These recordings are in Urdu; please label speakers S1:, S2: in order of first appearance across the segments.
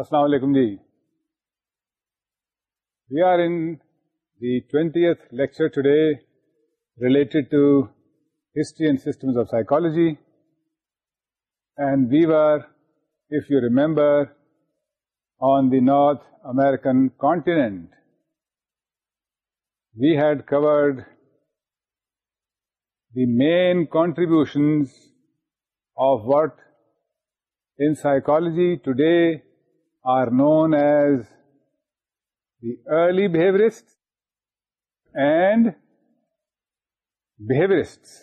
S1: السلام علیکم جی we are in the twentieth lecture today related to history and systems of psychology and we are if you remember on the North American continent we had covered the main contributions of worth in psychology today are known as the early behaviorists and behaviorists.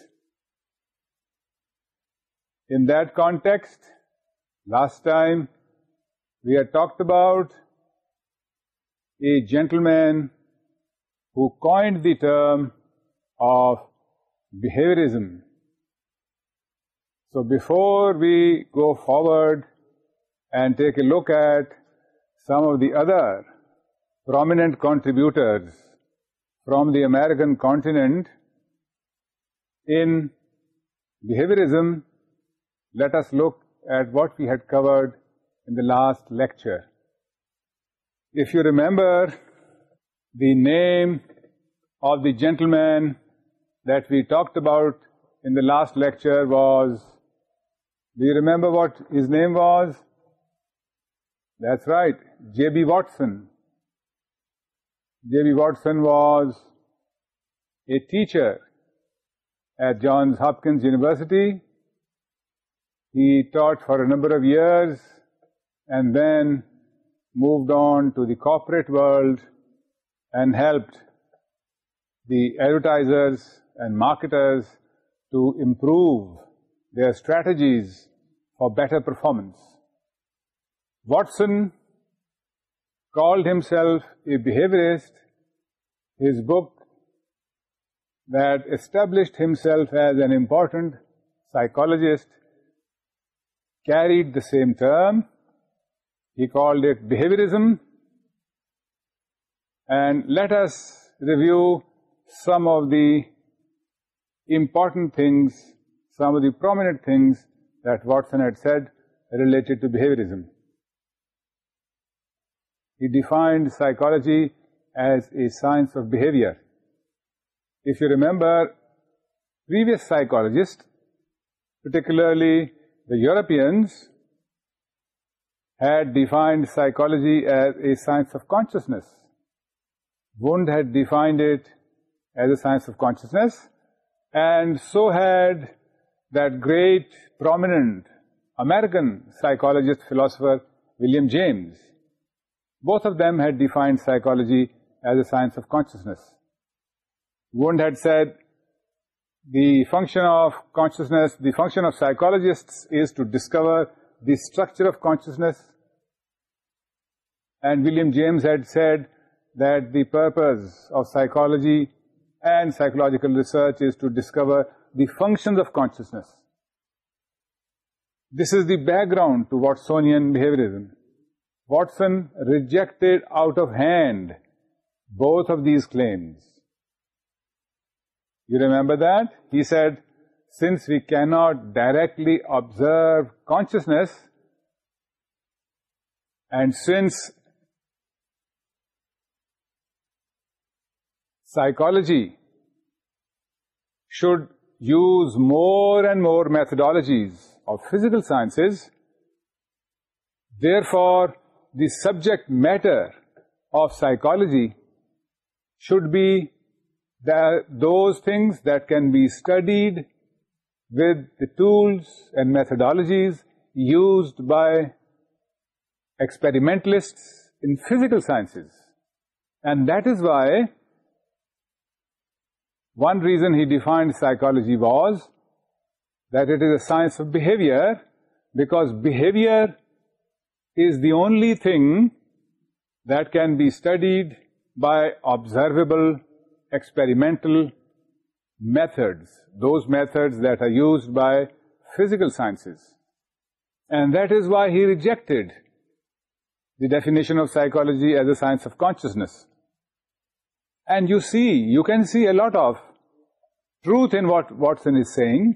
S1: In that context, last time we had talked about a gentleman who coined the term of behaviorism. So before we go forward and take a look at some of the other prominent contributors from the American continent in behaviorism, let us look at what we had covered in the last lecture. If you remember the name of the gentleman that we talked about in the last lecture was, do you remember what his name was? That's right, J.B. Watson. J.B. Watson was a teacher at Johns Hopkins University. He taught for a number of years and then moved on to the corporate world and helped the advertisers and marketers to improve their strategies for better performance. Watson called himself a behaviorist. His book that established himself as an important psychologist carried the same term. He called it behaviorism. And let us review some of the important things, some of the prominent things that Watson had said related to behaviorism. He defined psychology as a science of behavior. If you remember, previous psychologists, particularly the Europeans, had defined psychology as a science of consciousness. Wundt had defined it as a science of consciousness, and so had that great, prominent American psychologist, philosopher, William James. Function of conscious the function of psychologist ڈسکورکچر of consciousness William James had set the purpose of psychology and psychological research is to discover functions of consciousness this is the background to what سونیورزم Watson rejected out of hand both of these claims. You remember that? He said, since we cannot directly observe consciousness, and since psychology should use more and more methodologies of physical sciences, therefore the subject matter of psychology should be those things that can be studied with the tools and methodologies used by experimentalists in physical sciences. And that is why one reason he defined psychology was that it is a science of behavior, because behavior is the only thing that can be studied by observable experimental methods those methods that are used by physical science and that is why he reject definition of psychology as a science of consciousness and you see you can see a lot of truth in what's is saying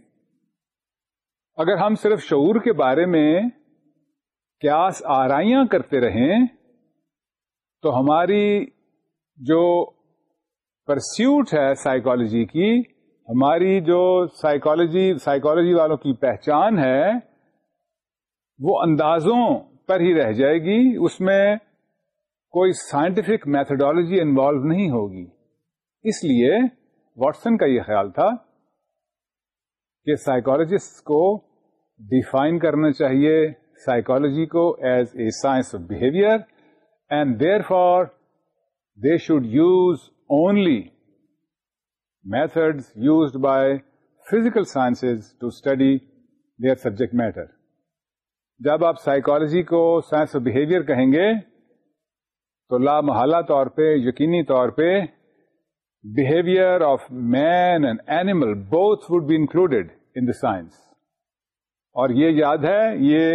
S1: اگر ہم صرف شور کے بارے میں قیاس آرائیاں کرتے رہیں تو ہماری جو پرسیوٹ ہے سائیکالوجی کی ہماری جو سائیکالوجی سائیکالوجی والوں کی پہچان ہے وہ اندازوں پر ہی رہ جائے گی اس میں کوئی سائنٹیفک میتھڈالوجی انوالو نہیں ہوگی اس لیے واٹسن کا یہ خیال تھا کہ سائیکالوجسٹ کو ڈیفائن کرنا چاہیے سائیکالوجی کو as a science of behaviour and therefore they should use only methods used by physical sciences to study their subject matter جب آپ سائیکالوجی کو سائنس آف بہیویئر کہیں گے تو لامحالہ طور پہ یقینی طور پہ behavior of man and animal both would be included in the science اور یہ یاد ہے یہ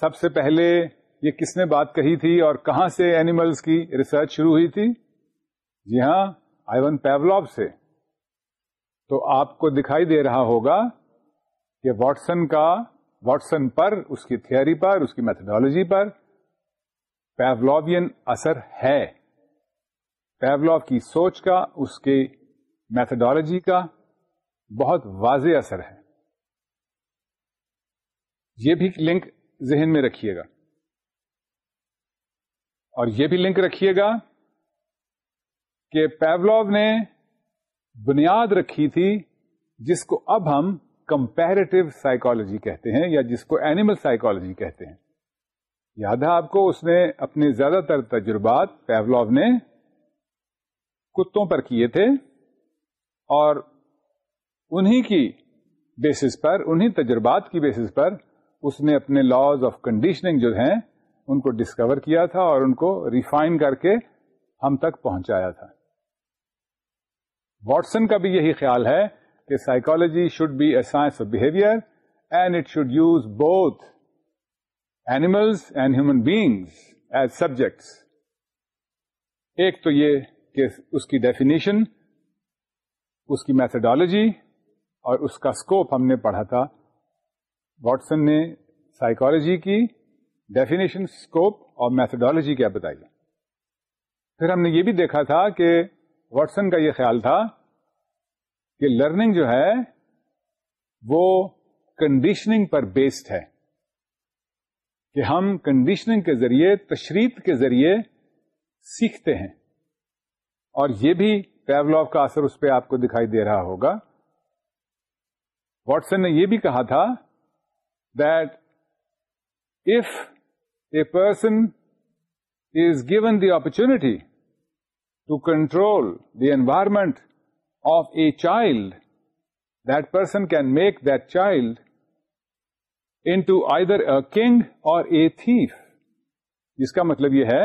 S1: سب سے پہلے یہ کس نے بات کہی تھی اور کہاں سے اینیملس کی ریسرچ شروع ہوئی تھی جی ہاں آئیون پیولاب سے تو آپ کو دکھائی دے رہا ہوگا کہ واٹسن کا واٹسن پر اس کی تھیئری پر اس کی میتھڈالوجی پر پیولوبین اثر ہے پیولوب کی سوچ کا اس کی میتھڈالوجی کا بہت واضح اثر ہے یہ بھی لنک ذہن میں رکھیے گا اور یہ بھی لنک رکھیے گا کہ پیولو نے بنیاد رکھی تھی جس کو اب ہم کمپیرٹیو سائیکولوجی کہتے ہیں یا جس کو اینیمل سائیکولوجی کہتے ہیں یاد ہے آپ کو اس نے اپنے زیادہ تر تجربات پیولو نے کتوں پر کیے تھے اور انہی کی بیسس پر انہی تجربات کی بیسس پر اس نے اپنے لاز آف کنڈیشننگ جو ہیں ان کو ڈسکور کیا تھا اور ان کو ریفائن کر کے ہم تک پہنچایا تھا واٹسن کا بھی یہی خیال ہے کہ psychology should be a science of behaviour and it should use both animals and human beings as subjects ایک تو یہ کہ اس کی ڈیفینیشن اس کی میتھڈالوجی اور اس کا اسکوپ ہم نے پڑھا تھا واٹسن نے سائیکولوجی کی ڈیفینیشن اسکوپ اور میتھڈالوجی کیا بتائی پھر ہم نے یہ بھی دیکھا تھا کہ واٹسن کا یہ خیال تھا کہ لرننگ جو ہے وہ کنڈیشننگ پر بیسڈ ہے کہ ہم کنڈیشننگ کے ذریعے تشریف کے ذریعے سیکھتے ہیں اور یہ بھی پیولاگ کا اثر اس پہ آپ کو دکھائی دے رہا ہوگا واٹسن نے یہ بھی کہا تھا person is given the opportunity to control the environment of a child that person can make that child into either a king or a thief جس کا مطلب یہ ہے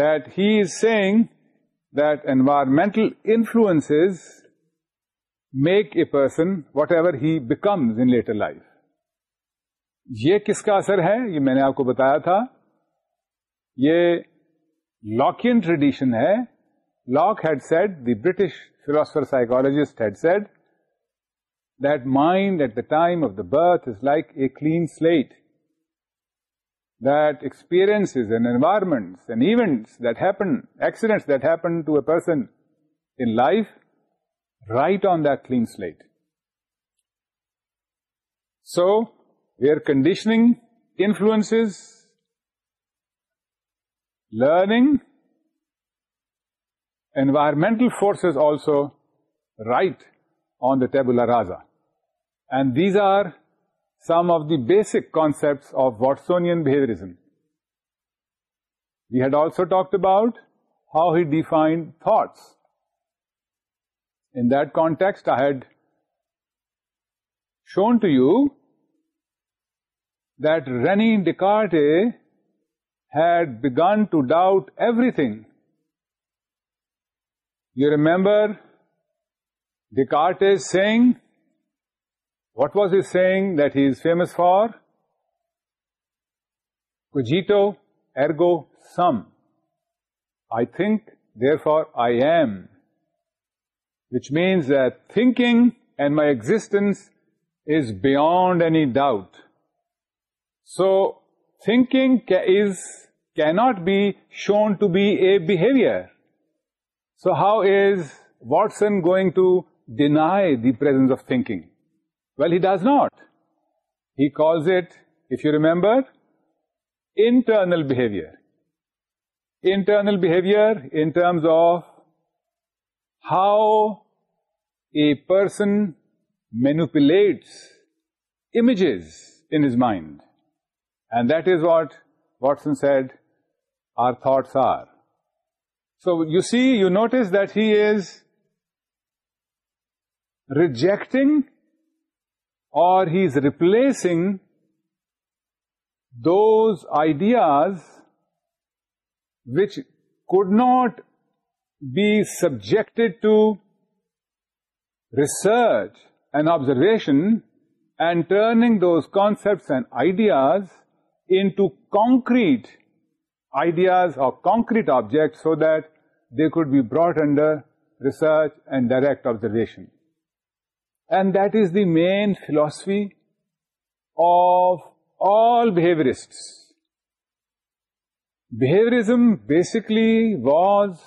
S1: that he is saying that environmental influence make a person whatever he becomes in later life یہ کس کا اثر ہے یہ میں نے آپ کو بتایا تھا یہ لاکین ٹریڈیشن ہے Locke had said the British philosopher psychologist had said mind at the time of the birth is like a clean slate that experience is and environment and event that happen accidents that happen to a person in life write on the slate so where conditioning influences learning, environmental forces also write on the tabula rasa. And these are some of the basic concepts of Watsonian behaviorism. We had also talked about how he defined thoughts. In that context, I had shown to you the ر René then to doubt everything you remember Descartes is saying what was is saying that he is famous for cogito ergo sum I think therefore I am which means the thinking and my existence is beyond any doubt So thinking cannot be shown to be a behavior. So how is Watson going to deny the presence of thinking? Well, he does not. He calls it, if you remember, internal behavior. Internal behavior in terms of how a person manipulates images in his mind. And that is what Watson said our thoughts are. So you see, you notice that he is rejecting or he's replacing those ideas which could not be subjected to research and observation, and turning those concepts and ideas into concrete ideas or concrete objects so that they could be brought under research and direct observation. And that is the main philosophy of all behaviorists. Behaviorism basically was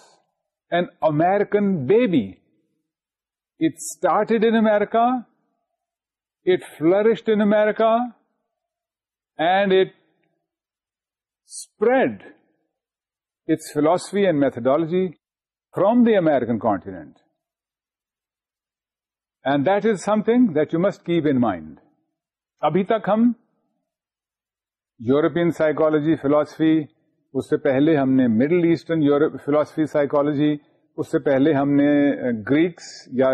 S1: an American baby. It started in America, it flourished in America, and it philosophy and methodology methodology the American continent and that is something that you must keep in mind ابھی تک ہم یورپین psychology, philosophy, اس سے پہلے ہم نے middle eastern Europe philosophy psychology اس سے پہلے ہم نے گریکس یا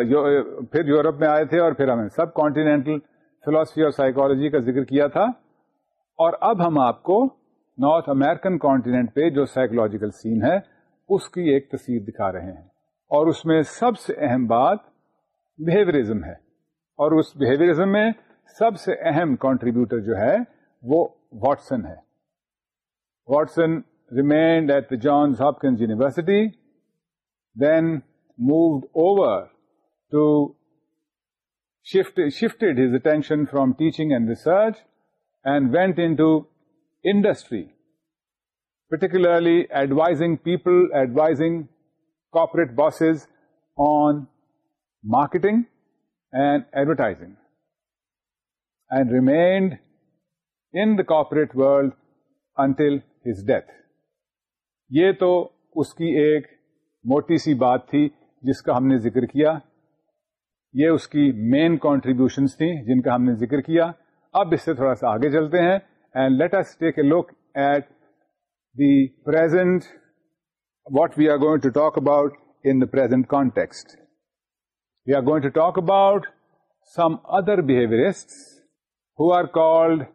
S1: پھر یورپ میں آئے تھے اور پھر ہم نے سب کانٹینٹل فلاسفی اور سائیکولوجی کا ذکر کیا تھا اور اب ہم آپ کو نارتھ امیرکن کانٹیننٹ پہ جو سائیکولوجیکل سین ہے اس کی ایک تصویر دکھا رہے ہیں اور اس میں سب سے اہم بات بہیویئرزم ہے اور اس بہیویئرزم میں سب سے اہم کانٹریبیوٹر جو ہے وہ واٹسن ہے Watson remained at the John ہاپکن university then moved over to attention from teaching and research and went in industry particularly advising people advising corporate bosses on marketing and advertising and remained in the corporate world until his death یہ تو اس کی ایک موٹی سی بات تھی جس کا ہم نے ذکر کیا یہ اس کی مین کانٹریبیوشنس تھیں جن کا ہم نے ذکر کیا اب اس سے تھوڑا سا آگے چلتے ہیں And let us take a look at the present, what we are going to talk about in the present context. We are going to talk about some other behaviorists who are called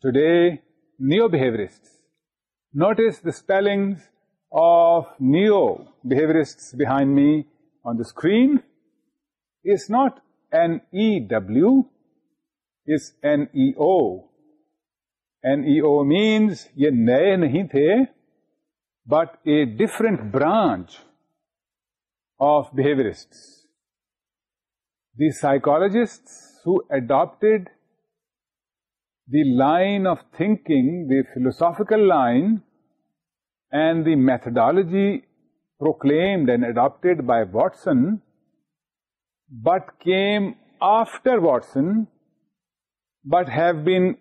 S1: today neo-behaviorists. Notice the spellings of neo-behaviorists behind me on the screen. It's not N-E-W, it's N-E-O. N E O means یہ نئے نہیں تھے but a different branch of behaviourist the who adapted the line of thinking the philosophical line and the methodology proclaimed and adapted by Watson but came after Watson but have been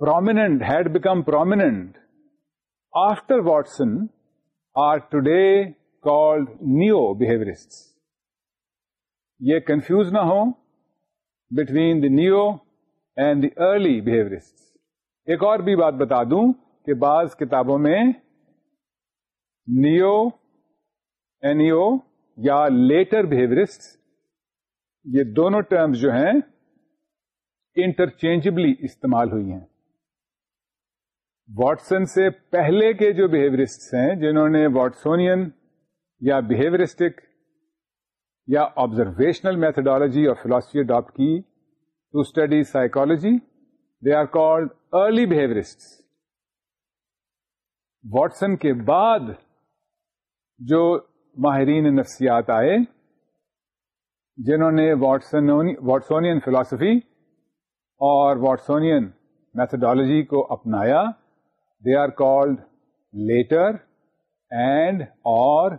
S1: print had become prominent after Watson are today called new behaviourist یہ کنفیوز نہ ہو between the new and the early behaviour ایک اور بھی بات بتا دوں کہ بعض کتابوں میں نیو اینیو یا لیٹر بہیورسٹ یہ دونوں ٹرمس جو ہیں انٹرچینجبلی استعمال ہوئی ہیں واٹسن سے پہلے کے جو بہیورسٹ ہیں جنہوں نے واٹسونین یا بہیورسٹک یا آبزرویشنل میتھڈالوجی اور فلاسفی اڈاپٹ کی to study psychology they are called early behaviourist Watson کے بعد جو ماہرین نفسیات آئے جنہوں نے واٹسونین فلاسفی اور واٹسونین میتھڈالوجی کو اپنایا آر کولڈ لیٹر اینڈ اور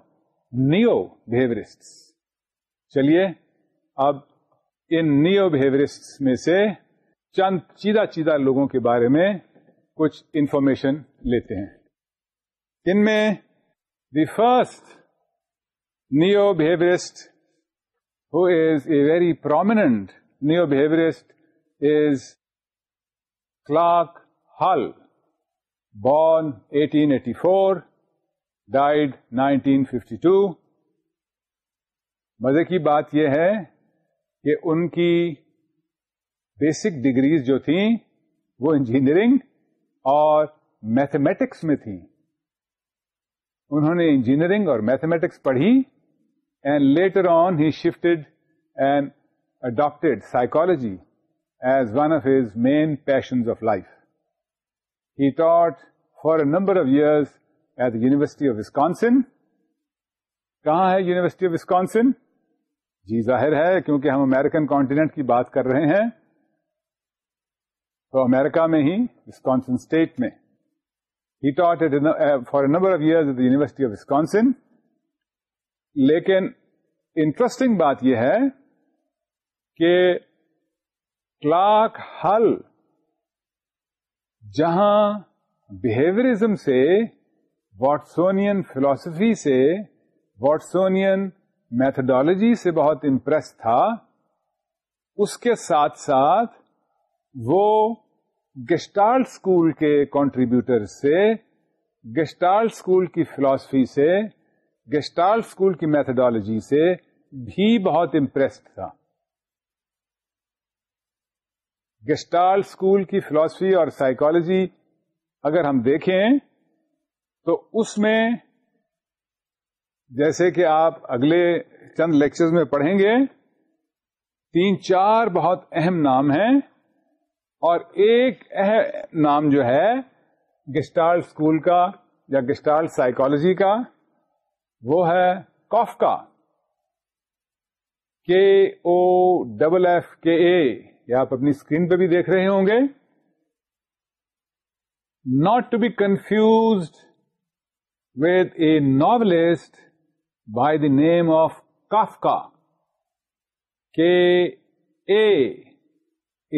S1: نیو بیورسٹ چلیے اب ان نیو بہیورسٹ میں سے چند چیدہ چیدہ لوگوں کے بارے میں کچھ انفارمیشن لیتے ہیں ان میں the first new behaviourist who is a very prominent new behaviourist is Clark Hull born 1884, died 1952. مزے کی بات یہ ہے کہ ان کی بیسک ڈگریز جو تھیں وہ انجینئرنگ اور میتھمیٹکس میں تھیں انہوں نے انجینئرنگ اور میتھمیٹکس پڑھی and later on he shifted and adapted psychology as one of his main passions of life taught for a number of years at the university of Wisconsin کہاں ہے یونیورسٹی آف وسکانسن جی ظاہر ہے کیونکہ ہم امیرکن کانٹیننٹ کی بات کر رہے ہیں تو امیرکا میں ہی وسکانسن اسٹیٹ میں he taught at for number of year at the university of Wisconsin لیکن انٹرسٹنگ بات یہ ہے کہ کلاک ہل جہاں بہیویئرزم سے واٹسونین فلاسفی سے واٹسونین میتھڈالوجی سے بہت امپریس تھا اس کے ساتھ ساتھ وہ گسٹال اسکول کے کانٹریبیوٹر سے گسٹال اسکول کی فلاسفی سے گسٹال اسکول کی میتھڈالوجی سے بھی بہت امپریس تھا گسٹال اسکول کی فلاسفی اور سائیکالوجی اگر ہم دیکھیں تو اس میں جیسے کہ آپ اگلے چند لیکچرز میں پڑھیں گے تین چار بہت اہم نام ہیں اور ایک اہم نام جو ہے گسٹال اسکول کا یا گسٹال سائیکالوجی کا وہ ہے Koffka K O double F K A یا آپ اپنی اسکرین پہ بھی دیکھ رہے ہوں گے not to be confused with a novelist by the name of Kafka K A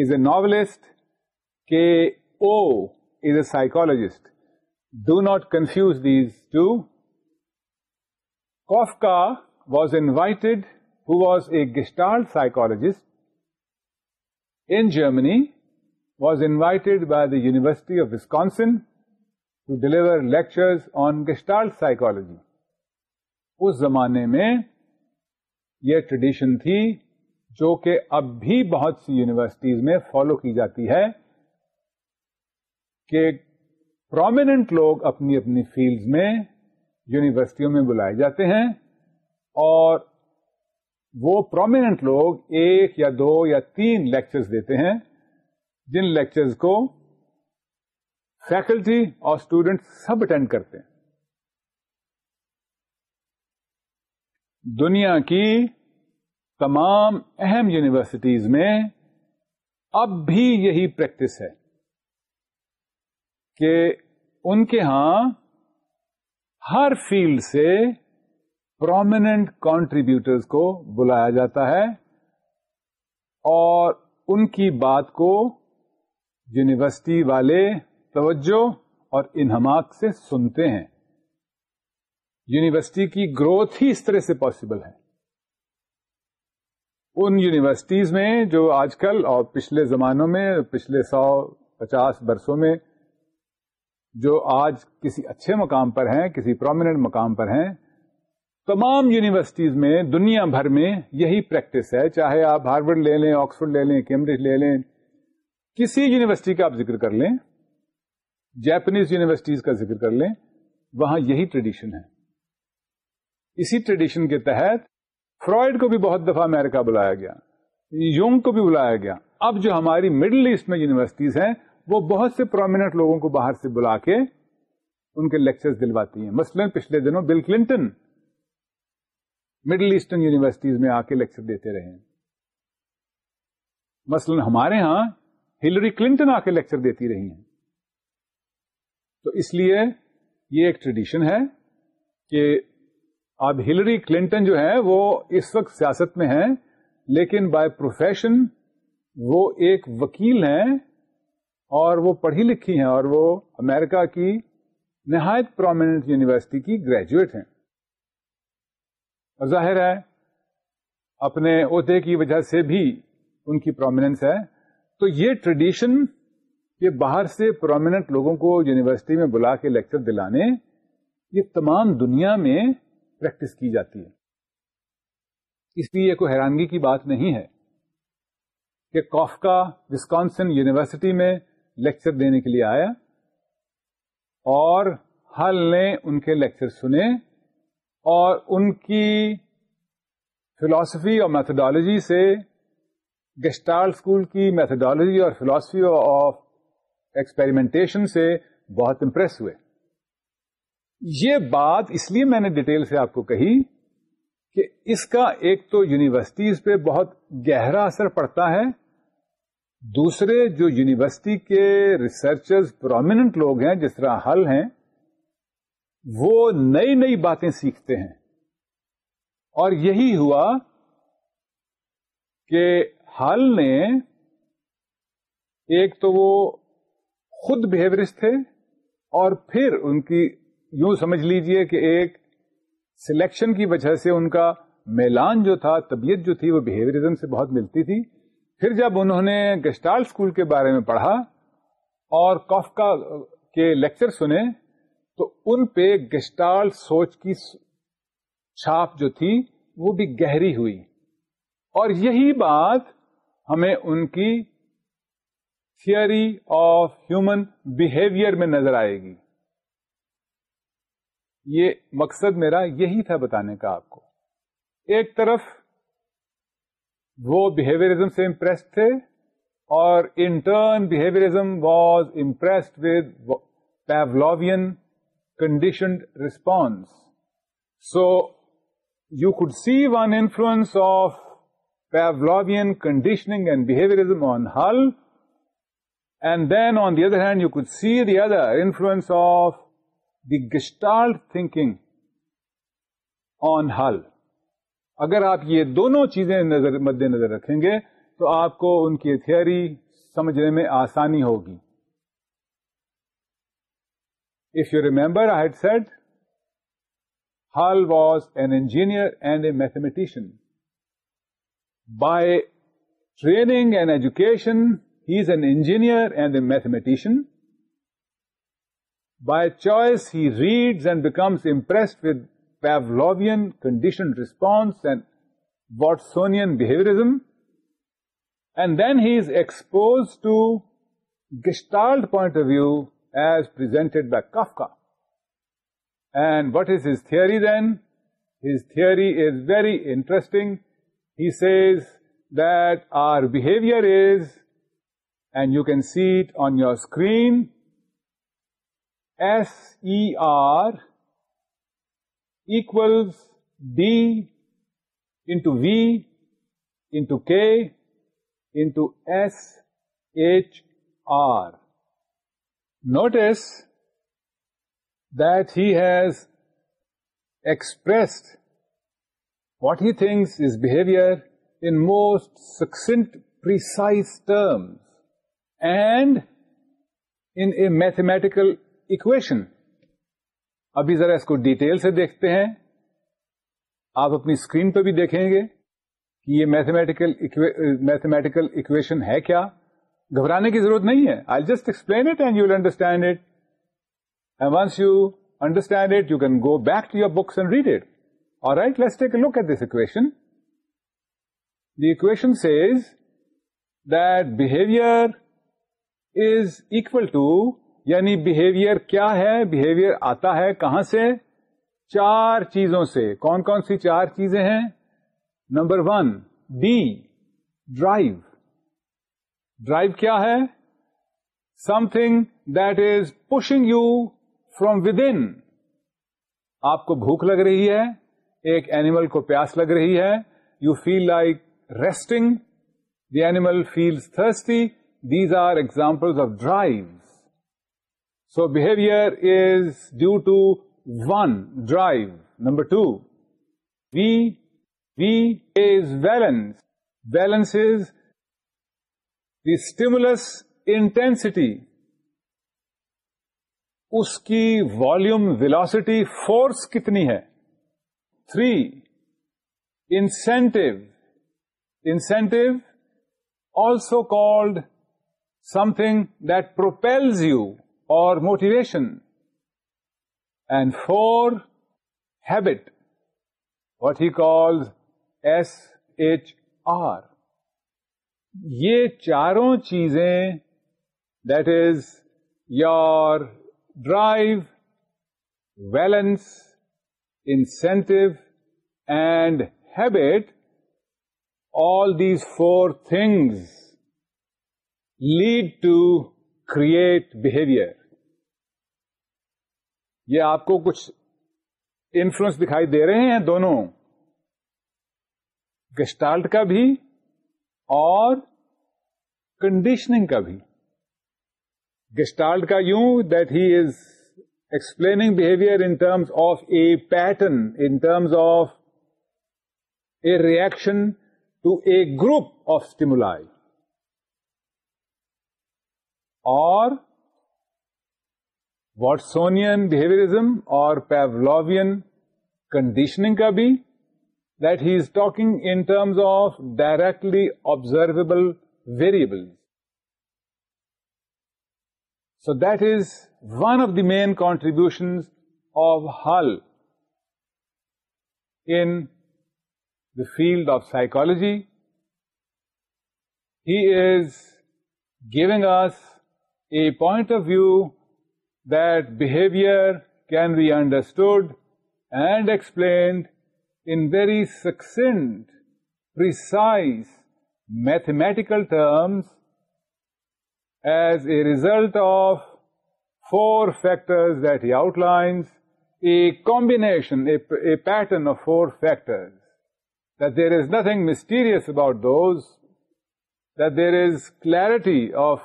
S1: is a novelist K O is a psychologist do not confuse these two Koffka was invited who was a Gestalt psychologist in Germany was invited by the University of Wisconsin to deliver lectures on Gestalt psychology. اس زمانے میں یہ ٹریڈیشن تھی جو کہ اب بھی بہت سی یونیورسٹیز میں فالو کی جاتی ہے کہ پرومینٹ لوگ اپنی اپنی فیلڈ میں یونیورسٹیوں میں بلائے جاتے ہیں اور وہ پرومیننٹ لوگ ایک یا دو یا تین لیکچرز دیتے ہیں جن لیکچرز کو فیکلٹی اور اسٹوڈینٹ سب اٹینڈ کرتے ہیں دنیا کی تمام اہم یونیورسٹیز میں اب بھی یہی پریکٹس ہے کہ ان کے ہاں ہر فیلڈ سے پرومیننٹ کانٹریبیوٹرز کو بلایا جاتا ہے اور ان کی بات کو یونیورسٹی والے توجہ اور انہماک سے سنتے ہیں یونیورسٹی کی گروتھ ہی اس طرح سے پاسبل ہے ان یونیورسٹیز میں جو آج کل اور پچھلے زمانوں میں پچھلے سو پچاس برسوں میں جو آج کسی اچھے مقام پر ہیں کسی پرومیننٹ مقام پر ہیں تمام یونیورسٹیز میں دنیا بھر میں یہی پریکٹس ہے چاہے آپ ہاروڈ لے لیں آکسفورڈ لے لیں کیمبرج لے لیں کسی یونیورسٹی کا آپ ذکر کر لیں جیپنیز یونیورسٹیز کا ذکر کر لیں وہاں یہی ٹریڈیشن ہے اسی ٹریڈیشن کے تحت فرائڈ کو بھی بہت دفعہ امیرکا بلایا گیا یونگ کو بھی بلایا گیا اب جو ہماری مڈل ایسٹ میں یونیورسٹیز ہیں وہ بہت سے پرومینٹ لوگوں کو باہر سے بلا کے ان کے لیکچرز دلواتی ہیں مثلا پچھلے دنوں Bill Clinton middle eastern universities میں آ کے لیکچر دیتے رہے ہیں مثلاً ہمارے ہاں ہلری کلنٹن آ کے لیکچر دیتی رہی ہیں تو اس لیے یہ ایک ٹریڈیشن ہے کہ اب ہلری کلنٹن جو ہے وہ اس وقت سیاست میں ہیں لیکن بائی پروفیشن وہ ایک وکیل ہیں اور وہ پڑھی لکھی ہیں اور وہ امریکہ کی نہایت پرومیننٹ یونیورسٹی کی گریجویٹ ہیں اور ظاہر ہے اپنے عہدے کی وجہ سے بھی ان کی پرومیننس ہے تو یہ ٹریڈیشن باہر سے پرومیننٹ لوگوں کو یونیورسٹی میں بلا کے لیکچر دلانے یہ تمام دنیا میں پریکٹس کی جاتی ہے اس لیے یہ کوئی حیرانگی کی بات نہیں ہے کہ کوفکا وسکانسن یونیورسٹی میں لیکچر دینے کے لیے آیا اور حل نے ان کے لیکچر سنے اور ان کی فلاسفی اور میتھڈالوجی سے گسٹال اسکول کی میتھڈالوجی اور فلاسفی آف ایکسپیریمنٹیشن سے بہت امپریس ہوئے یہ بات اس لیے میں نے ڈیٹیل سے آپ کو کہی کہ اس کا ایک تو یونیورسٹیز پہ بہت گہرا اثر پڑتا ہے دوسرے جو یونیورسٹی کے ریسرچرز پرومیننٹ لوگ ہیں جس طرح حل ہیں وہ نئی نئی باتیں سیکھتے ہیں اور یہی ہوا کہ حال نے ایک تو وہ خود بہیورس تھے اور پھر ان کی یوں سمجھ لیجئے کہ ایک سلیکشن کی وجہ سے ان کا میلان جو تھا طبیعت جو تھی وہ بہیورزم سے بہت ملتی تھی پھر جب انہوں نے گسٹال اسکول کے بارے میں پڑھا اور کوفکا کے لیکچر سنے تو ان پہ گسٹال سوچ کی چھاپ جو تھی وہ بھی گہری ہوئی اور یہی بات ہمیں ان کی تھیئری آف ہیومن بہیویئر میں نظر آئے گی یہ مقصد میرا یہی تھا بتانے کا آپ کو ایک طرف وہ بہیویئرزم سے امپریس تھے اور in turn behaviourism was impress with Pavlovian conditioned response. So you could see one influence of Pavlovian conditioning and behaviorism on Hull and then on the other hand you could see the other influence of the gestalt thinking on Hull. اگر آپ یہ دونوں چیزیں مد نظر رکھیں گے تو آپ کو ان کی تھیئری سمجھنے میں آسانی ہوگی If you remember, I had said Hall was an engineer and a mathematician. By training and education, he is an engineer and a mathematician. By choice, he reads and becomes impressed with Pavlovian conditioned response and Watsonian behaviorism. And then he is exposed to Gestalt point of view as presented by Kafka. And what is his theory then? His theory is very interesting. He says that our behavior is, and you can see it on your screen, SER equals D into V into K into SHR. Notice that has expressed what he thinks is behaviour in most succinct terms and in mathematical equation ابھی ذرا اس کو ڈیٹیل سے دیکھتے ہیں آپ اپنی اسکرین پہ بھی دیکھیں گے کہ یہ میتھمیٹیکل میتھمیٹیکل اکویشن ہے کیا گھبرانے کی ضرورت نہیں ہے I just explain it and you understand it and once you understand it you can go back to your books and read it اور right take look at this equation the equation says that behaviour is equal to یعنی بہیویئر کیا ہے بہیویئر آتا ہے کہاں سے چار چیزوں سے کون کون سی چار چیزیں ہیں number one D drive drive کیا ہے something that is pushing you from within آپ کو بھوک لگ رہی ہے ایک اینیمل کو پیاس لگ رہی ہے you feel like resting the animal feel thirsty these are example of drive so behaviour is due to one drive number two V V is valence valence is the stimulus intensity اس کی والوم ویلاسٹی فورس کتنی ہے three incentive incentive also called something that propels you اور motivation and four habit what he calls S H R یہ چاروں چیزیں that is your drive valence incentive and habit all these four things lead to create behaviour یہ آپ کو کچھ انفلوئنس دکھائی دے رہے ہیں دونوں گسٹالٹ کا بھی اور کنڈیشننگ کا بھی گسٹالڈ کا یوں that he is explaining behaviour in terms of a pattern in terms of a reaction to a group of stimuli اور واٹسونین بہیویئرزم اور پیولوین کنڈیشننگ کا بھی that he is talking in terms of directly observable variables. So that is one of the main contributions of Hull in the field of psychology. He is giving us a point of view that behavior can be understood and explained in very succinct, precise, mathematical terms as a result of four factors that he outlines, a combination, a pattern of four factors, that there is nothing mysterious about those, that there is clarity of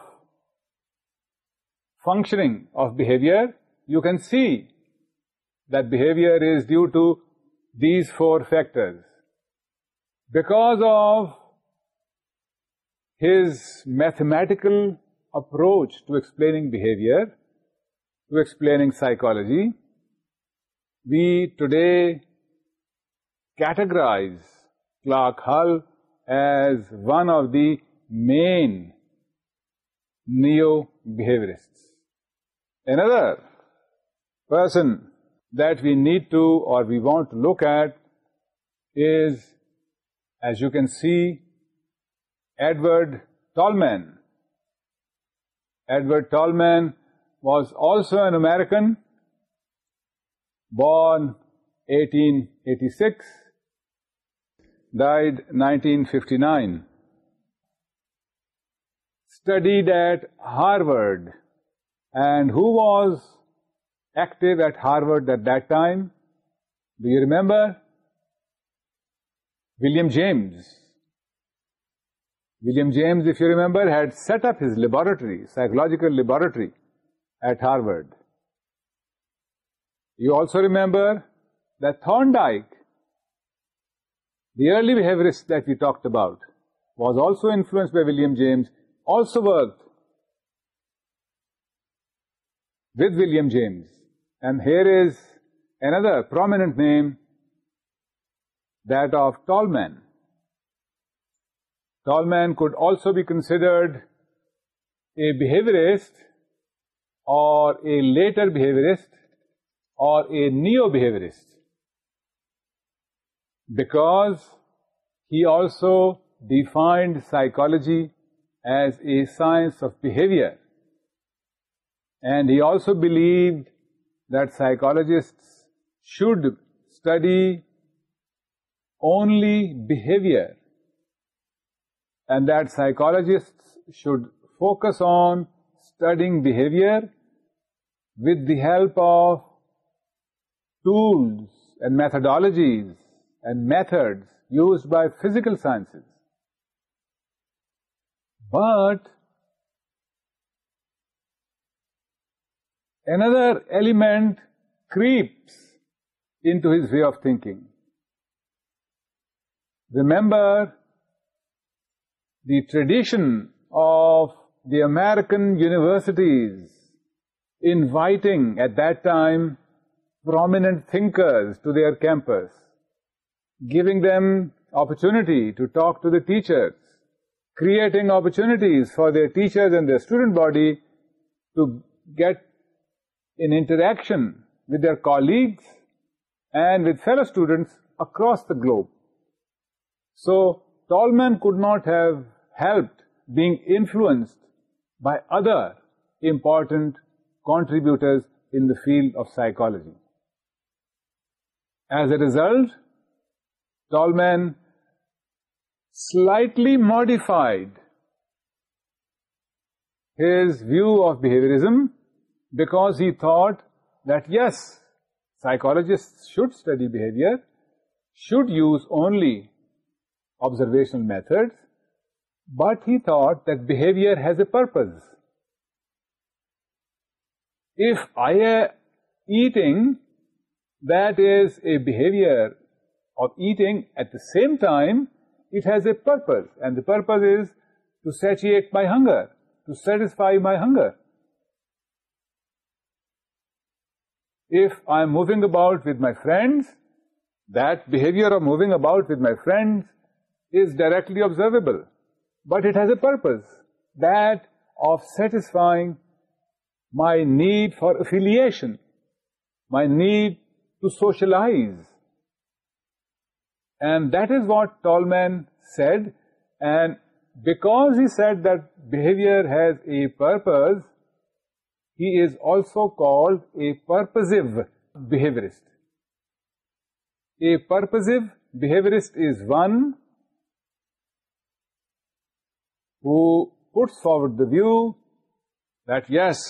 S1: functioning of behavior. You can see that behavior is due to these four factors. Because of his mathematical approach to explaining behavior, to explaining psychology, we today categorize Clark Hull as one of the main neo-behaviorists. Another person that we need to or we want to look at is, as you can see, Edward Tallman. Edward Tallman was also an American, born 1886, died 1959. Studied at Harvard, and who was remember William James William James if you remember had set ups laboratory psychological laboratory at Harvard you also remember the Thorndike the earliest دیکاؤٹ was also influence by William James also worth with William James And here is another prominent name, that of Tallman. Tallman could also be considered a behaviorist or a later behaviorist or a neo-behaviorist, because he also defined psychology as a science of behavior, and he also believed that psychologists should study only behavior, and that psychologists should focus on studying behavior with the help of tools and methodologies and methods used by physical sciences. But Another element creeps into his way of thinking. Remember the tradition of the American universities inviting, at that time, prominent thinkers to their campus, giving them opportunity to talk to the teachers, creating opportunities for their teachers and their student body to get in interaction with their colleagues and with fellow students across the globe. So, Tallman could not have helped being influenced by other important contributors in the field of psychology. As a result, Tallman slightly modified his view of behaviorism because he thought that yes, psychologists should study behavior, should use only observational methods, but he thought that behavior has a purpose. If I am uh, eating, that is a behavior of eating, at the same time it has a purpose, and the purpose is to satiate my hunger, to satisfy my hunger. If I am moving about with my friends, that behavior of moving about with my friends is directly observable, but it has a purpose, that of satisfying my need for affiliation, my need to socialize. And that is what Tolman said, and because he said that behavior has a purpose, is also کو purposive behaviourist a purposive behaviourist is one hit for the wait yes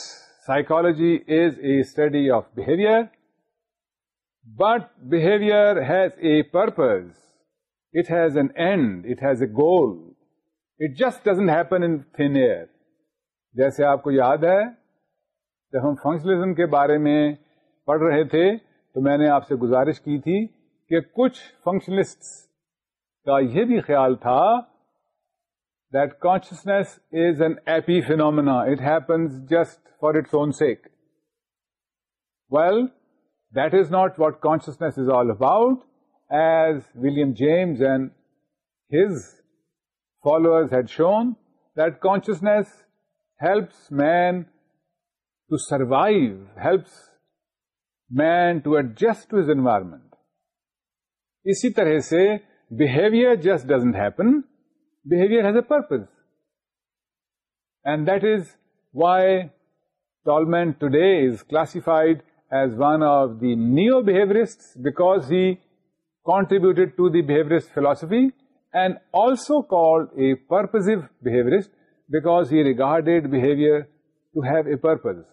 S1: psychology is a study of behaviour but behaviour has a purpose it has an end it has a goal it just doesn't happen ان جیسے آپ کو یاد ہے جب ہم فنکشنلزم کے بارے میں پڑھ رہے تھے تو میں نے آپ سے گزارش کی تھی کہ کچھ فنکشنسٹ کا یہ بھی خیال تھا that consciousness is an epiphenomena it happens just for its own sake well that is not what consciousness is all about as William James and his follower had shown that consciousness helps man to survive man to adjust his environment اسی طرح سے behaviour just doesn't happen behaviour has a purpose and that is why Tolman today is classified as one of the neo behaviourist back he contributed to diverse philosophy and also because he regarded behaviour to have a purpose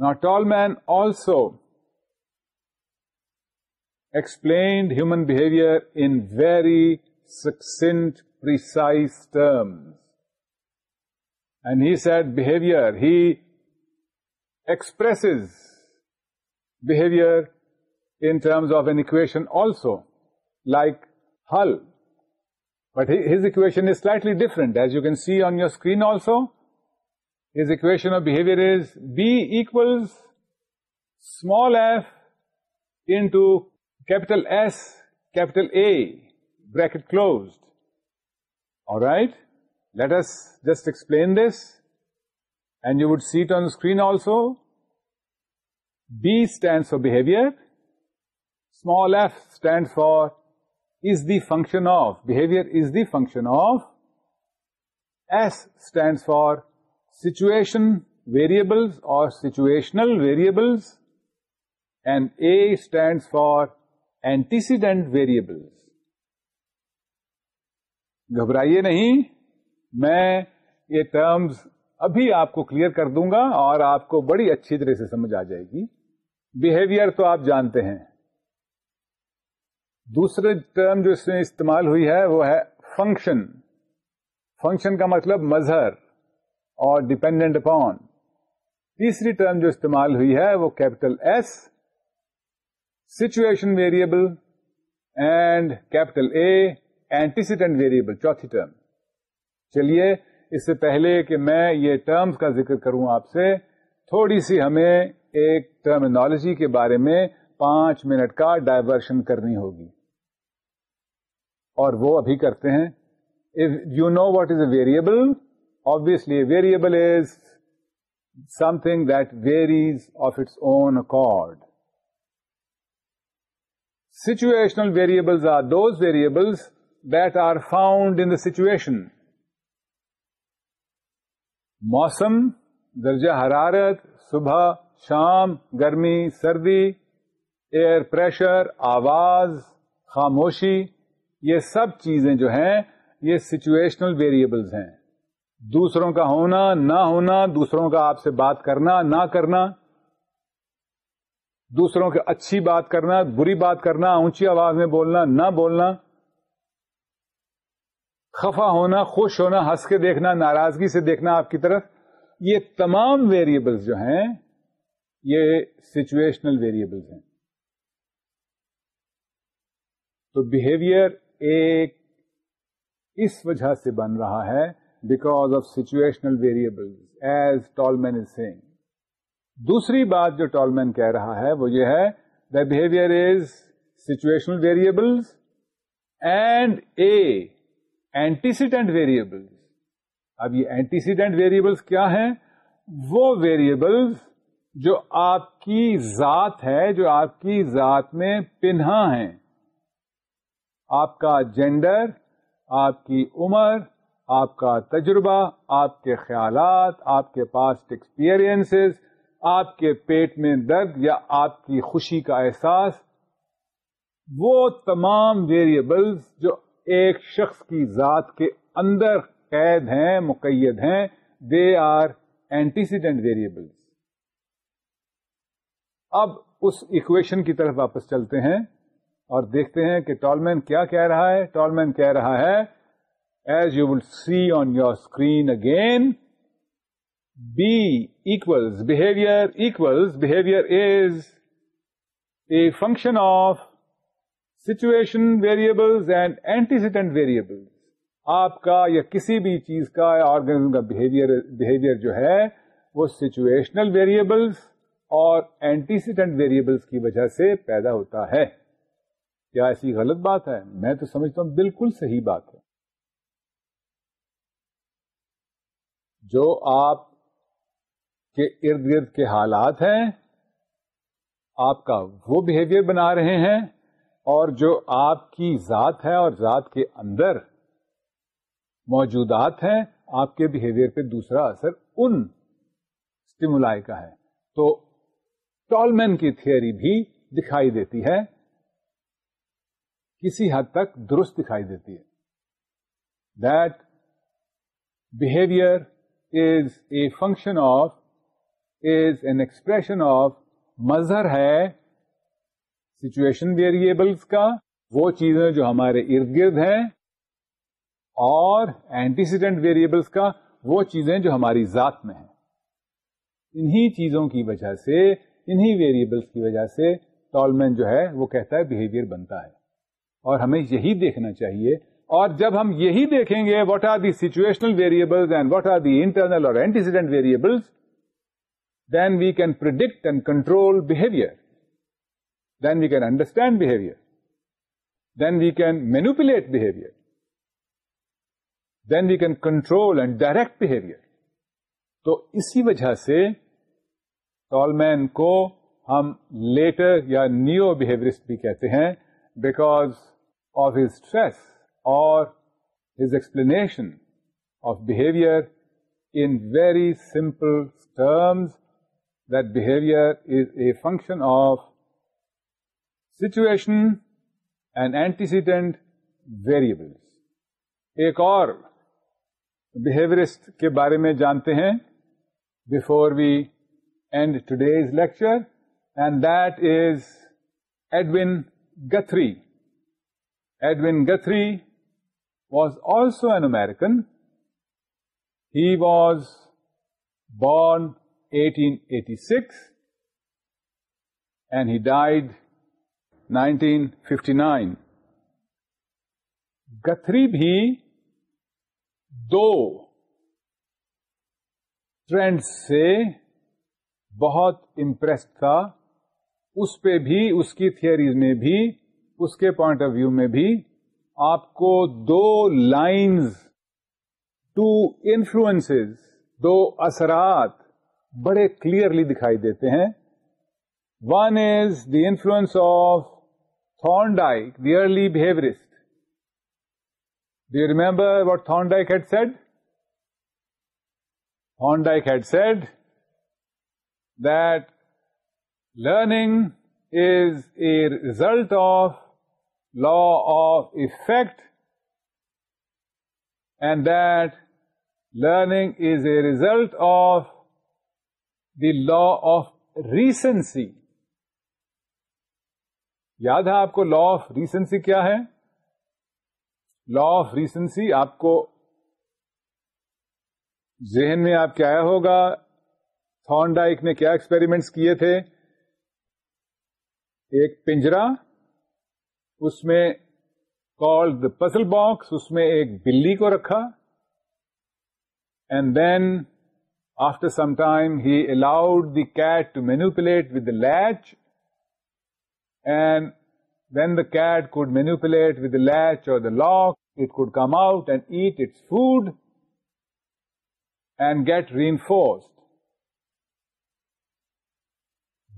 S1: Now, Tallman also explained human behavior in very succinct, precise terms. And he said behavior, he expresses behavior in terms of an equation also, like Hull. But his equation is slightly different, as you can see on your screen also. His equation of behavior is B equals small f into capital S, capital A, bracket closed. Alright, let us just explain this, and you would see it on the screen also. B stands for behavior, small f stands for is the function of, behavior is the function of, S stands for situation variables اور situational variables and A stand for antecedent variables گھبرائیے نہیں میں یہ ٹرمز ابھی آپ کو کلیئر کر دوں گا اور آپ کو بڑی اچھی طرح سے سمجھ آ جائے گی بہیویئر تو آپ جانتے ہیں دوسرے ٹرم جو اس میں استعمال ہوئی ہے وہ ہے فنکشن فنکشن کا مطلب مظہر ڈیپینڈنٹ اپون تیسری ٹرم جو استعمال ہوئی ہے وہ capital S situation variable and capital A antecedent variable چوتھی ٹرم چلیے اس سے پہلے کہ میں یہ ٹرمز کا ذکر کروں آپ سے تھوڑی سی ہمیں ایک ٹرمینالوجی کے بارے میں پانچ منٹ کا ڈائیورشن کرنی ہوگی اور وہ ابھی کرتے ہیں if you know what is a variable obviously a variable is something that varies of its own accord. Situational variables are those variables that are found in the situation. موسم درجہ حرارت صبح شام گرمی سردی ایئر پریشر آواز خاموشی یہ سب چیزیں جو ہیں یہ سچویشنل ویریبلز ہیں دوسروں کا ہونا نہ ہونا دوسروں کا آپ سے بات کرنا نہ کرنا دوسروں کی اچھی بات کرنا بری بات کرنا اونچی آواز میں بولنا نہ بولنا خفا ہونا خوش ہونا ہنس کے دیکھنا ناراضگی سے دیکھنا آپ کی طرف یہ تمام ویریبلس جو ہیں یہ سچویشنل ویریبلس ہیں تو بہیویئر ایک اس وجہ سے بن رہا ہے because of situational variable as Tolman is is same دوسری بات جو ٹول کہہ رہا ہے وہ یہ ہے the behaviour is situational variables and a antecedent variable اب یہ اینٹی سیڈنٹ کیا ہیں وہ ویریبلز جو آپ کی ذات ہے جو آپ کی ذات میں پنہا ہیں آپ کا جینڈر آپ کی عمر آپ کا تجربہ آپ کے خیالات آپ کے پاس ایکسپیرئنس آپ کے پیٹ میں درد یا آپ کی خوشی کا احساس وہ تمام ویریبلس جو ایک شخص کی ذات کے اندر قید ہیں مقید ہیں دے آر اینٹیسیڈنٹ ویریبلس اب اس اکویشن کی طرف واپس چلتے ہیں اور دیکھتے ہیں کہ ٹالمین کیا کہہ رہا ہے ٹالمین کہہ رہا ہے as you will see on your screen again B equals, behaviour equals, behaviour is a function of situation variables and antecedent variables. Variables آپ کا یا کسی بھی چیز کا یا آرگنیزم کا بہیویئر جو ہے وہ سچویشنل ویریبلس اور اینٹیسیڈنٹ ویریبلس کی وجہ سے پیدا ہوتا ہے کیا ایسی غلط بات ہے میں تو سمجھتا ہوں بالکل صحیح بات ہے جو آپ کے ارد گرد کے حالات ہیں آپ کا وہ بہیویئر بنا رہے ہیں اور جو آپ کی ذات ہے اور ذات کے اندر موجودات ہیں آپ کے بہیویئر پہ دوسرا اثر ان اسٹیمولائی کا ہے تو ٹالمین کی تھیئری بھی دکھائی دیتی ہے کسی حد تک درست دکھائی دیتی ہے that behaviour function of is an expression of مظہر ہے سچویشن ویریبلس کا وہ چیزیں جو ہمارے ارد گرد ہیں اور اینٹیسیڈنٹ ویریبلس کا وہ چیزیں جو ہماری ذات میں ہیں انہی چیزوں کی وجہ سے انہی ویریبلس کی وجہ سے ٹالمین جو ہے وہ کہتا ہے بہیویئر بنتا ہے اور ہمیں یہی دیکھنا چاہیے اور جب ہم یہی دیکھیں گے what are the situational variable and what are the internal اور antecedent cedent then we can predict and control behaviour then we can understand behaviour then we can manipulate behaviour then we can control and direct behaviour تو اسی وجہ سے ٹال مین کو ہم لیٹر یا نیو بہیویئرسٹ بھی کہتے ہیں because of his stress explanation of behaviour in very simple terms behaviour is a function of situation and antecedent variable ایک اور بہیورسٹ کے بارے میں جانتے ہیں before we end today's lecture and this Edwin Guthrie Edwin Guthrie was also an American he was born eighteen eighty six and he died nineteen fifty nine Guthrie بھی دو ٹرینڈ سے بہت امپریس تھا اس پہ بھی اس کی تھیئ میں بھی اس کے پوائنٹ آف ویو میں بھی آپ کو دو لائنز ٹو انفلوئنس دو اثرات بڑے کلیئرلی دکھائی دیتے ہیں one is the influence of Thorndike the early behaviourist D remember what Thorndike had said Thorndike had said that learning is a result of law of effect and during is a result of the law of recency یاد ہے آپ کو لا آف ریسنسی کیا ہے لا آف ریسنسی آپ کو ذہن میں آپ کیا آیا ہوگا تھون ڈائک نے کیا ایکسپریمنٹ کیے تھے ایک پنجرا اس میں کال دا پزل باکس اس میں ایک بلی کو رکھا and then after some time he allowed the cat to manipulate with the and then the cat could manipulate with the the اور lock it could come out and eat its food and get reinforced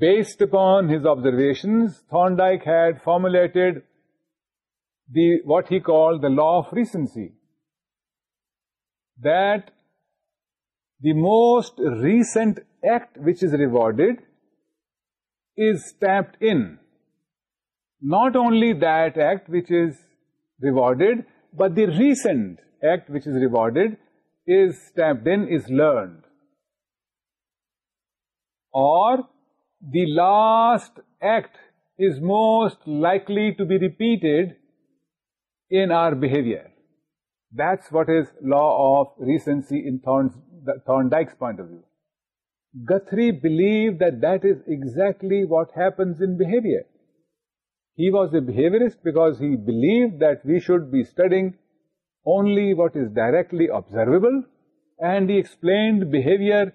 S1: Based upon his observations, Thorndike had formulated what he called the law of recency, that the most recent act which is rewarded is stamped in. Not only that act which is rewarded, but the recent act which is rewarded is stamped in, is learned. Or the last act is most likely to be repeated law of recency believe this exactly what ہیپنویئر he was a because he believe the should be studying only what is directly observable اینڈپلڈ behaviour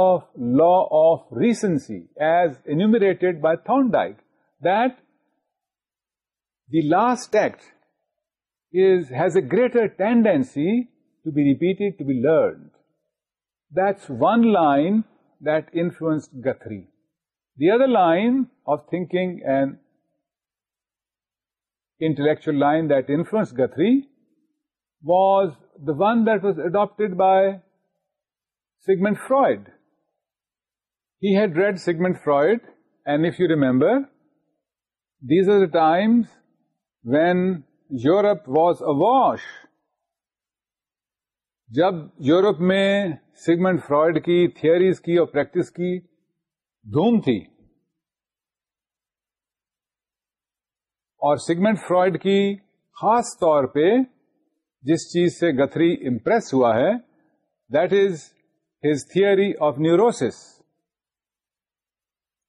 S1: of law of recency as innate by Thorndike the last act has a greater tendency to be repeated, to be learned. That's one line that influenced Guthrie. The other line of thinking and intellectual line that influenced Guthrie was the one that was adopted by Sigmund Freud. He had read Sigmund Freud, and if you remember, these are the times when Europe was awash جب یورپ میں سیگمنٹ فرائڈ کی تھیئریز کی اور پریکٹس کی دھوم تھی اور سیگمنٹ فرائڈ کی خاص طور پہ جس چیز سے گتری امپریس ہوا ہے that is his theory of neurosis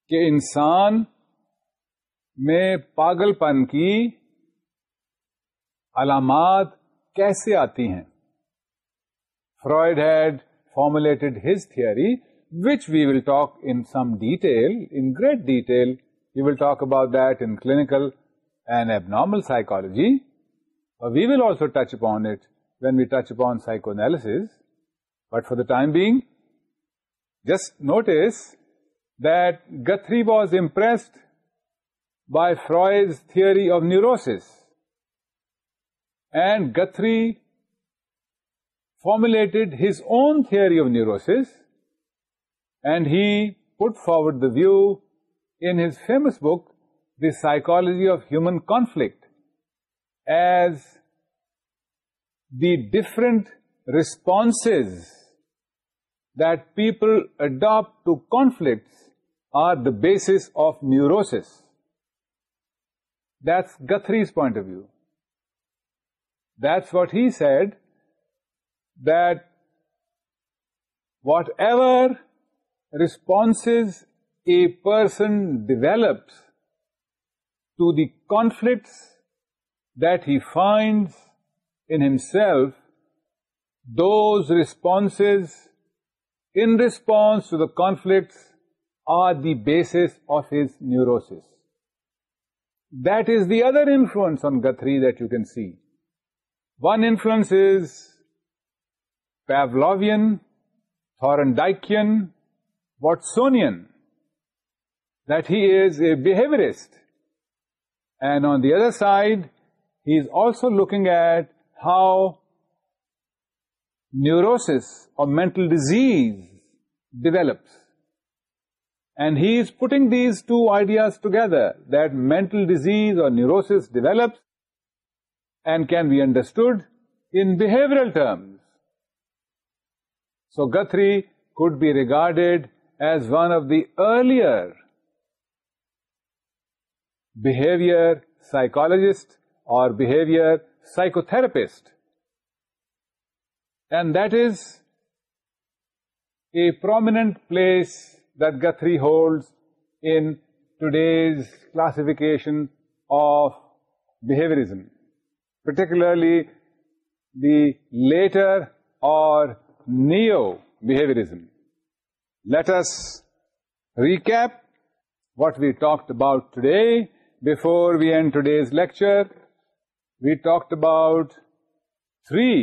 S1: کہ انسان میں پاگل پن کی علامات کیسے آتی ہیں Freud had formulated his theory which we will talk in some detail in great detail you will talk about that in clinical and abnormal psychology اور we will also touch upon it when we touch upon psychoanalysis but for the time being just notice Guthrie was impressed by Freud's theory of neurosis And Guthrie formulated his own theory of neurosis, and he put forward the view in his famous book, The Psychology of Human Conflict, as the different responses that people adopt to conflicts are the basis of neurosis. That's Guthrie's point of view. That's what he said, that whatever responses a person develops to the conflicts that he finds in himself, those responses in response to the conflicts are the basis of his neurosis. That is the other influence on Guthrie that you can see. One influence is Pavlovian, Thorndikean, Watsonian, that he is a behaviorist. And on the other side, he is also looking at how neurosis or mental disease develops. And he is putting these two ideas together, that mental disease or neurosis develops and can be understood in behavioral terms. So Guthrie could be regarded as one of the earlier behavior psychologists or behavior psychotherapists, and that is a prominent place that Guthrie holds in today's classification of behaviorism. particularly the later or neo-behaviorism. Let us recap what we talked about today before we end today's lecture. We talked about three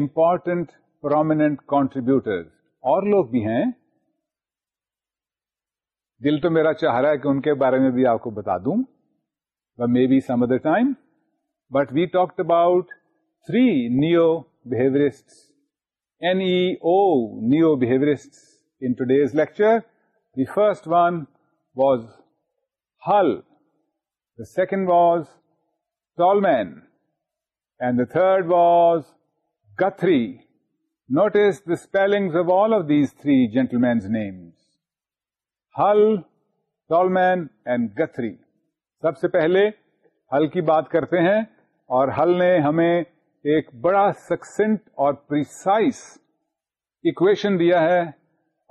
S1: important prominent contributors. اور لوگ بھی ہیں دل تو میرا چاہ رہا ہے کہ ان کے بارے میں بھی آپ کو بتا دوں may be some other time but we talk about three new بہیوریوسٹ in today's lecture the first one was Hull the second was Tolman and the third was Guthrie notice the spelling of these three gentle main names Hull Tolman and Guthrie سب سے پہلے ہل کی بات کرتے ہیں اور حل نے ہمیں ایک بڑا سکسنٹ اور پریسائز اکویشن دیا ہے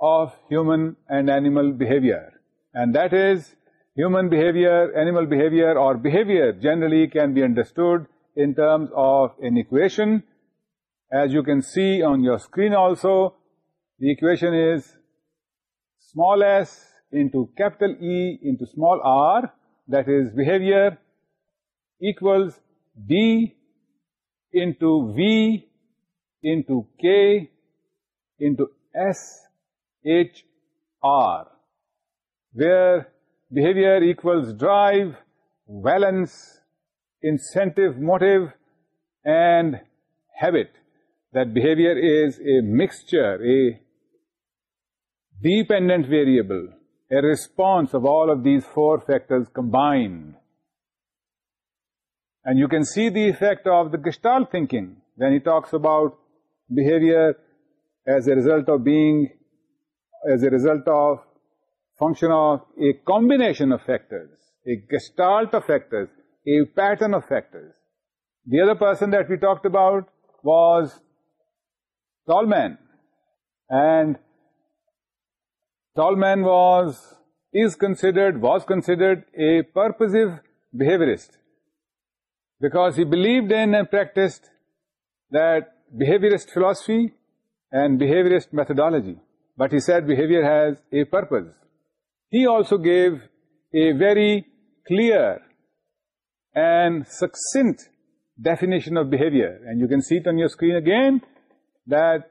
S1: of human and animal behaviour and that is human behaviour behaviour animal اور behaviour generally can be understood in terms of an equation as you can see on your screen also the equation is small اسمالس into capital ایمال are that is behaviour equals D into V into K into SHR, where behavior equals drive, valence, incentive, motive, and habit. That behavior is a mixture, a dependent variable, a response of all of these four factors combined. And you can see the effect of the Gestalt thinking when he talks about behavior as a result of being, as a result of function of a combination of factors, a gestalt of factors, a pattern of factors. The other person that we talked about was Tolman, and Tolman was considered a purposive behaviorist because he believed in and practiced that behaviorist philosophy and behaviorist methodology. But he said behavior has a purpose. He also gave a very clear and succinct definition of behavior. And you can see it on your screen again, that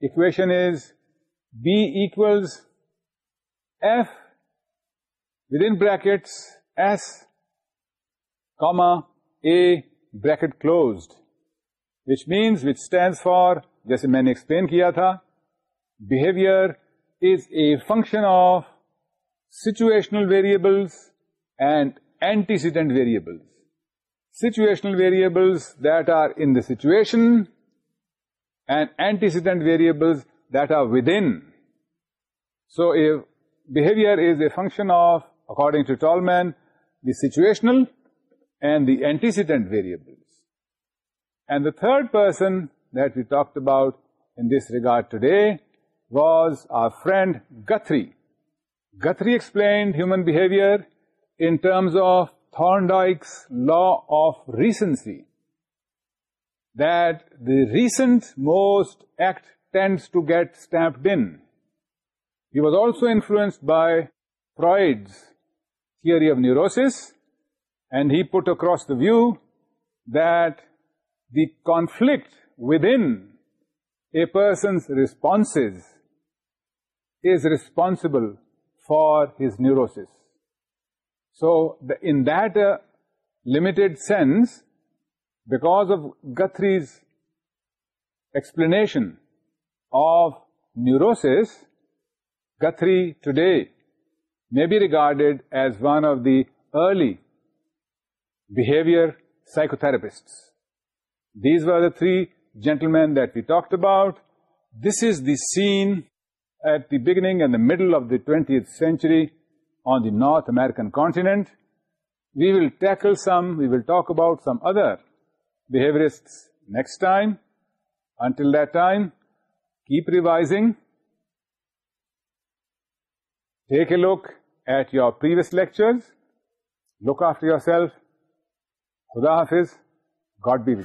S1: equation is B equals F within brackets S, comma, bracket closed which means which stand for جیسے میں نے ایکسپلین کیا تھا behaviour is a function of situational variables and antecedent cedent variables situational variables that are in the situation and antecedent variables that are within so a behaviour is a function of according to Tolman the situational and the antecedent variables. And the third person that we talked about in this regard today was our friend Guthrie. Guthrie explained human behavior in terms of Thorndike's law of recency, that the recent most act tends to get stamped in. He was also influenced by Freud's theory of neurosis, and he put across the view that the conflict within a person's responses is responsible for his neurosis. So, in that uh, limited sense, because of Guthrie's explanation of neurosis, Guthrie today may be regarded as one of the early behavior psychotherapists. These were the three gentlemen that we talked about. This is the scene at the beginning and the middle of the 20th century on the North American continent. We will tackle some, we will talk about some other behaviorists next time. Until that time, keep revising. Take a look at your previous lectures. Look after yourself. خدا حافظ گاڈ ڈی وی